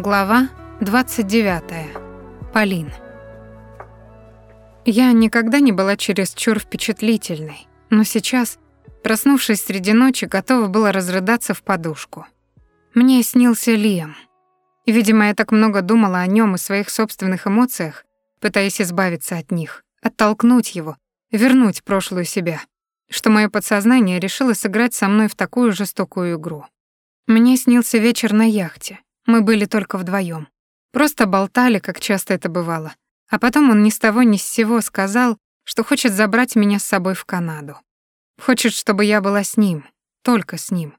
Глава 29. Полин. Я никогда не была чересчур впечатлительной, но сейчас, проснувшись среди ночи, готова была разрыдаться в подушку. Мне снился Лиам. И, видимо, я так много думала о нем и своих собственных эмоциях, пытаясь избавиться от них, оттолкнуть его, вернуть прошлую себя, что мое подсознание решило сыграть со мной в такую жестокую игру. Мне снился вечер на яхте, мы были только вдвоем. Просто болтали, как часто это бывало. А потом он ни с того ни с сего сказал, что хочет забрать меня с собой в Канаду. Хочет, чтобы я была с ним, только с ним.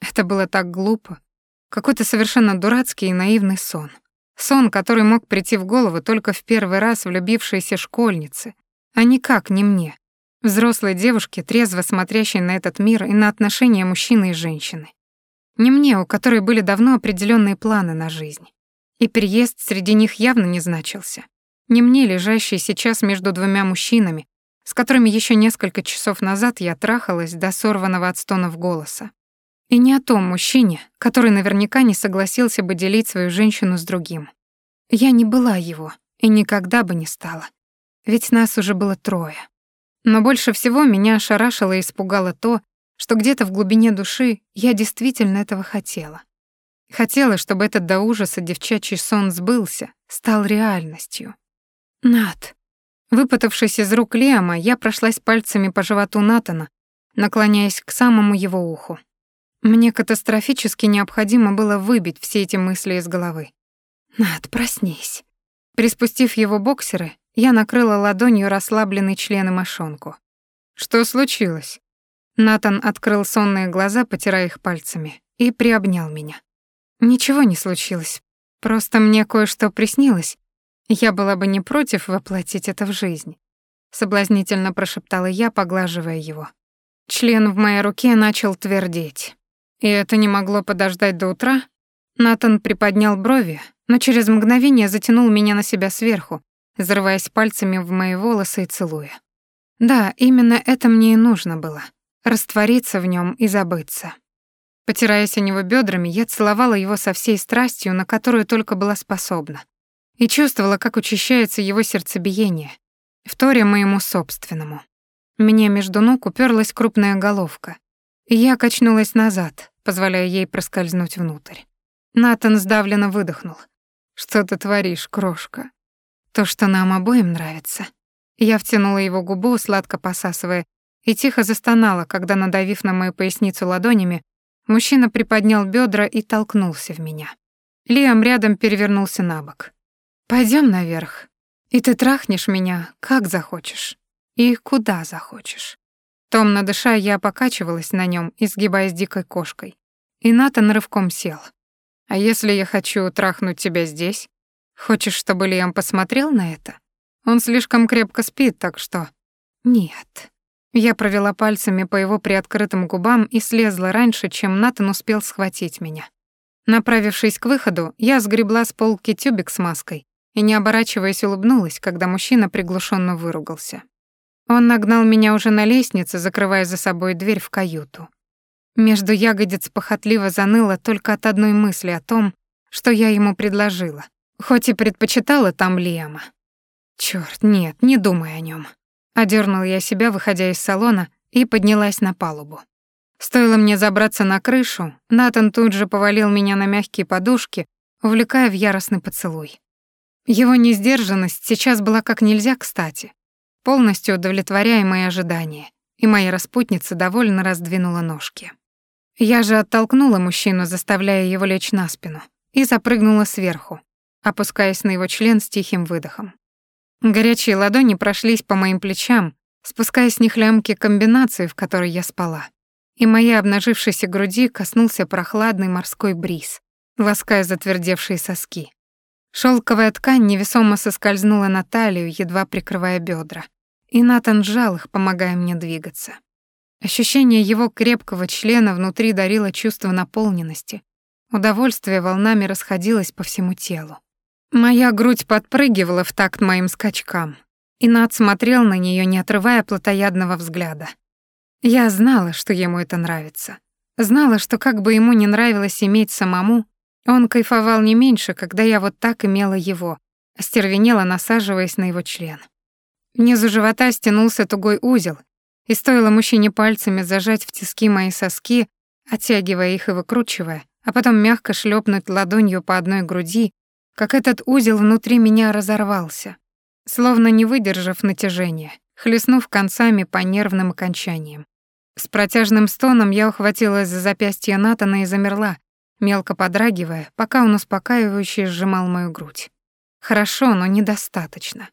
Это было так глупо. Какой-то совершенно дурацкий и наивный сон. Сон, который мог прийти в голову только в первый раз влюбившейся школьнице, а никак не мне, взрослой девушке, трезво смотрящей на этот мир и на отношения мужчины и женщины. Не мне, у которой были давно определенные планы на жизнь. И переезд среди них явно не значился. Не мне, лежащей сейчас между двумя мужчинами, с которыми еще несколько часов назад я трахалась до сорванного от стонов голоса. И не о том мужчине, который наверняка не согласился бы делить свою женщину с другим. Я не была его и никогда бы не стала. Ведь нас уже было трое. Но больше всего меня ошарашило и испугало то, что где-то в глубине души я действительно этого хотела. Хотела, чтобы этот до ужаса девчачий сон сбылся, стал реальностью. Нат. Выпутавшись из рук Лиама, я прошлась пальцами по животу Натана, наклоняясь к самому его уху. Мне катастрофически необходимо было выбить все эти мысли из головы. «Над, проснись». Приспустив его боксеры, я накрыла ладонью расслабленный член и мошонку. «Что случилось?» Натан открыл сонные глаза, потирая их пальцами, и приобнял меня. Ничего не случилось. Просто мне кое-что приснилось. Я была бы не против воплотить это в жизнь. Соблазнительно прошептала я, поглаживая его. Член в моей руке начал твердеть. И это не могло подождать до утра? Натан приподнял брови, но через мгновение затянул меня на себя сверху, зарываясь пальцами в мои волосы и целуя. Да, именно это мне и нужно было раствориться в нем и забыться. Потираясь о него бедрами, я целовала его со всей страстью, на которую только была способна, и чувствовала, как учащается его сердцебиение, вторя моему собственному. Мне между ног уперлась крупная головка, и я качнулась назад, позволяя ей проскользнуть внутрь. Натан сдавленно выдохнул. «Что ты творишь, крошка?» «То, что нам обоим нравится». Я втянула его губу, сладко посасывая и тихо застонала, когда, надавив на мою поясницу ладонями, мужчина приподнял бедра и толкнулся в меня. Лиам рядом перевернулся на бок. Пойдем наверх, и ты трахнешь меня, как захочешь, и куда захочешь». Томно дыша, я покачивалась на нем, изгибаясь дикой кошкой. И Натан рывком сел. «А если я хочу трахнуть тебя здесь? Хочешь, чтобы Лиам посмотрел на это? Он слишком крепко спит, так что...» «Нет», я провела пальцами по его приоткрытым губам и слезла раньше, чем Натан успел схватить меня. Направившись к выходу, я сгребла с полки тюбик с маской и, не оборачиваясь, улыбнулась, когда мужчина приглушенно выругался. Он нагнал меня уже на лестнице, закрывая за собой дверь в каюту. Между ягодиц похотливо заныло только от одной мысли о том, что я ему предложила, хоть и предпочитала там Лиама. Чёрт, нет, не думай о нём. Одернула я себя, выходя из салона, и поднялась на палубу. Стоило мне забраться на крышу, Натан тут же повалил меня на мягкие подушки, увлекая в яростный поцелуй. Его несдержанность сейчас была как нельзя кстати, полностью удовлетворяя мои ожидания, и моя распутница довольно раздвинула ножки. Я же оттолкнула мужчину, заставляя его лечь на спину, и запрыгнула сверху, опускаясь на его член с тихим выдохом. Горячие ладони прошлись по моим плечам, спуская с них лямки комбинации, в которой я спала. И моей обнажившейся груди коснулся прохладный морской бриз, лаская затвердевшие соски. Шелковая ткань невесомо соскользнула на талию, едва прикрывая бедра, и Натан сжал их, помогая мне двигаться. Ощущение его крепкого члена внутри дарило чувство наполненности. Удовольствие волнами расходилось по всему телу. Моя грудь подпрыгивала в такт моим скачкам, и Над смотрел на нее, не отрывая плотоядного взгляда. Я знала, что ему это нравится. Знала, что как бы ему не нравилось иметь самому, Он кайфовал не меньше, когда я вот так имела его, остервенела, насаживаясь на его член. Внизу живота стянулся тугой узел, и стоило мужчине пальцами зажать в тиски мои соски, оттягивая их и выкручивая, а потом мягко шлепнуть ладонью по одной груди, как этот узел внутри меня разорвался, словно не выдержав натяжения, хлестнув концами по нервным окончаниям. С протяжным стоном я ухватилась за запястье Натана и замерла, мелко подрагивая, пока он успокаивающе сжимал мою грудь. Хорошо, но недостаточно.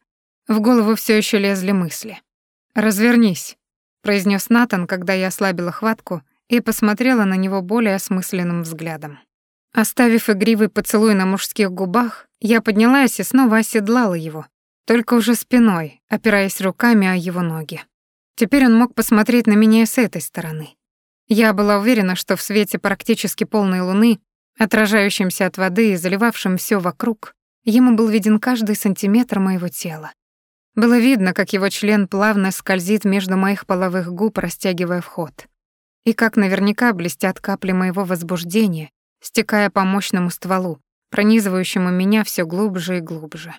В голову все еще лезли мысли. «Развернись», — произнес Натан, когда я ослабила хватку и посмотрела на него более осмысленным взглядом. Оставив игривый поцелуй на мужских губах, я поднялась и снова оседлала его, только уже спиной, опираясь руками о его ноги. Теперь он мог посмотреть на меня с этой стороны. Я была уверена, что в свете практически полной луны, отражающемся от воды и заливавшем все вокруг, ему был виден каждый сантиметр моего тела. Было видно, как его член плавно скользит между моих половых губ, растягивая вход. И как наверняка блестят капли моего возбуждения, стекая по мощному стволу, пронизывающему меня все глубже и глубже.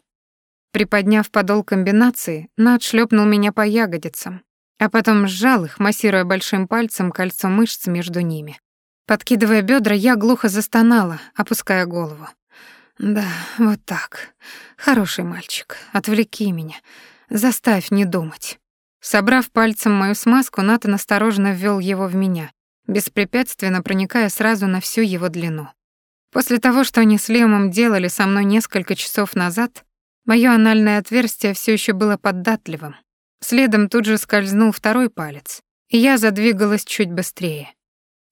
Приподняв подол комбинации, Над шлепнул меня по ягодицам, а потом сжал их, массируя большим пальцем кольцо мышц между ними. Подкидывая бедра, я глухо застонала, опуская голову. «Да, вот так. Хороший мальчик. Отвлеки меня. Заставь не думать». Собрав пальцем мою смазку, Натан осторожно ввел его в меня, беспрепятственно проникая сразу на всю его длину. После того, что они с Лемом делали со мной несколько часов назад, мое анальное отверстие все еще было податливым, Следом тут же скользнул второй палец, и я задвигалась чуть быстрее.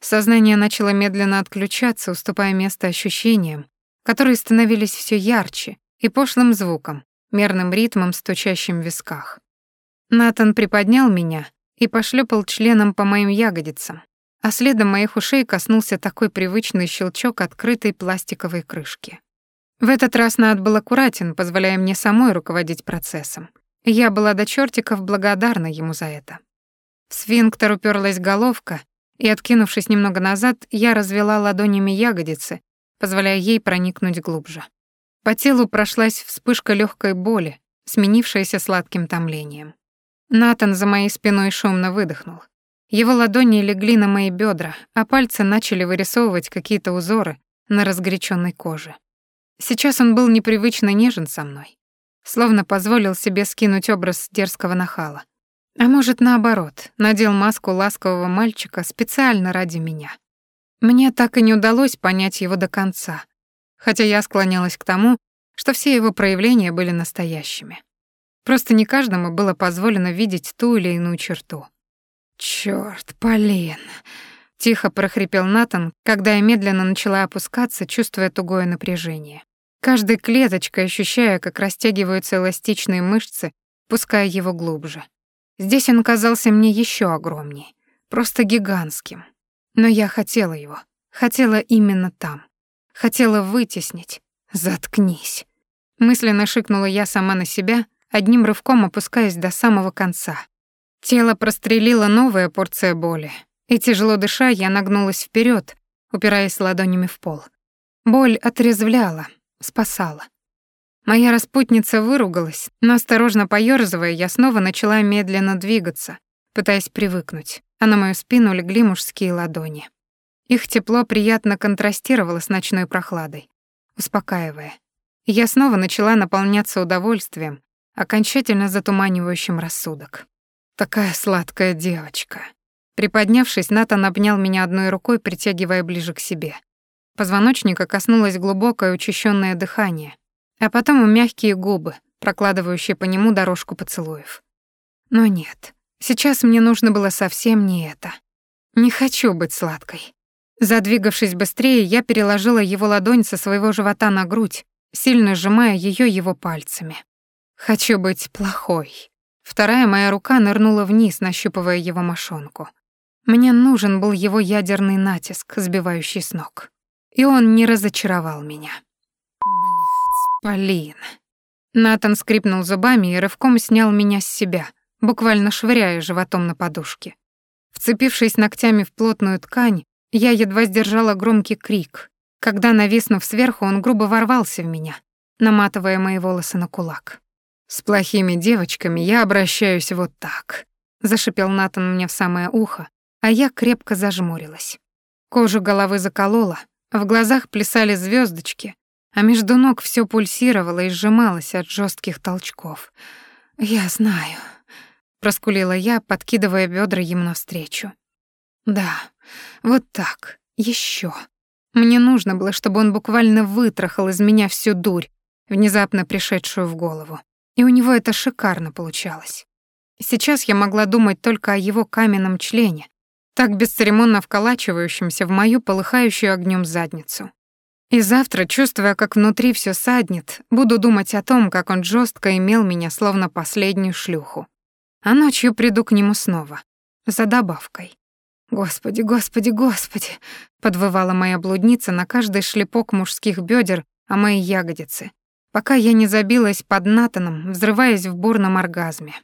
Сознание начало медленно отключаться, уступая место ощущениям, которые становились все ярче, и пошлым звуком, мерным ритмом, стучащим в висках. Натан приподнял меня и пошлепал членом по моим ягодицам, а следом моих ушей коснулся такой привычный щелчок открытой пластиковой крышки. В этот раз Нат был аккуратен, позволяя мне самой руководить процессом. Я была до чертиков благодарна ему за это. В сфинктер уперлась головка, и, откинувшись немного назад, я развела ладонями ягодицы, позволяя ей проникнуть глубже. По телу прошлась вспышка легкой боли, сменившаяся сладким томлением. Натан за моей спиной шумно выдохнул. Его ладони легли на мои бедра, а пальцы начали вырисовывать какие-то узоры на разгоряченной коже. Сейчас он был непривычно нежен со мной словно позволил себе скинуть образ дерзкого нахала. А может, наоборот, надел маску ласкового мальчика специально ради меня. Мне так и не удалось понять его до конца, хотя я склонялась к тому, что все его проявления были настоящими. Просто не каждому было позволено видеть ту или иную черту. «Чёрт, Полин!» — тихо прохрипел Натан, когда я медленно начала опускаться, чувствуя тугое напряжение каждой клеточкой ощущая, как растягиваются эластичные мышцы, пуская его глубже. Здесь он казался мне еще огромнее, просто гигантским. Но я хотела его, хотела именно там. Хотела вытеснить. Заткнись. Мысленно шикнула я сама на себя, одним рывком опускаясь до самого конца. Тело прострелило новая порция боли, и тяжело дыша, я нагнулась вперед, упираясь ладонями в пол. Боль отрезвляла, спасала. Моя распутница выругалась, но осторожно поёрзывая, я снова начала медленно двигаться, пытаясь привыкнуть, а на мою спину легли мужские ладони. Их тепло приятно контрастировало с ночной прохладой, успокаивая. Я снова начала наполняться удовольствием, окончательно затуманивающим рассудок. Такая сладкая девочка. Приподнявшись, Натан обнял меня одной рукой, притягивая ближе к себе. Позвоночника коснулось глубокое учащенное дыхание, а потом и мягкие губы, прокладывающие по нему дорожку поцелуев. Но нет, сейчас мне нужно было совсем не это. Не хочу быть сладкой. Задвигавшись быстрее, я переложила его ладонь со своего живота на грудь, сильно сжимая ее его пальцами. Хочу быть плохой. Вторая моя рука нырнула вниз, нащупывая его мошонку. Мне нужен был его ядерный натиск, сбивающий с ног. И он не разочаровал меня. Блять, Полин. Натан скрипнул зубами и рывком снял меня с себя, буквально швыряя животом на подушке. Вцепившись ногтями в плотную ткань, я едва сдержала громкий крик, когда, нависнув сверху, он грубо ворвался в меня, наматывая мои волосы на кулак. «С плохими девочками я обращаюсь вот так», — зашипел Натан мне в самое ухо, а я крепко зажмурилась. Кожу головы заколола, в глазах плясали звездочки, а между ног все пульсировало и сжималось от жестких толчков. «Я знаю», — проскулила я, подкидывая бедра ему навстречу. «Да, вот так, еще. Мне нужно было, чтобы он буквально вытрахал из меня всю дурь, внезапно пришедшую в голову. И у него это шикарно получалось. Сейчас я могла думать только о его каменном члене, так бесцеремонно вколачивающемся в мою полыхающую огнем задницу. И завтра, чувствуя, как внутри все саднет, буду думать о том, как он жестко имел меня словно последнюю шлюху. А ночью приду к нему снова, за добавкой. «Господи, господи, господи!» — подвывала моя блудница на каждый шлепок мужских бедер о мои ягодицы, пока я не забилась под Натаном, взрываясь в бурном оргазме.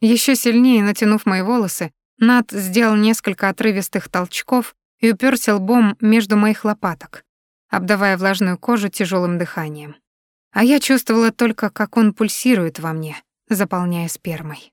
Еще сильнее натянув мои волосы, Нат сделал несколько отрывистых толчков и уперся лбом между моих лопаток, обдавая влажную кожу тяжелым дыханием. А я чувствовала только, как он пульсирует во мне, заполняя спермой.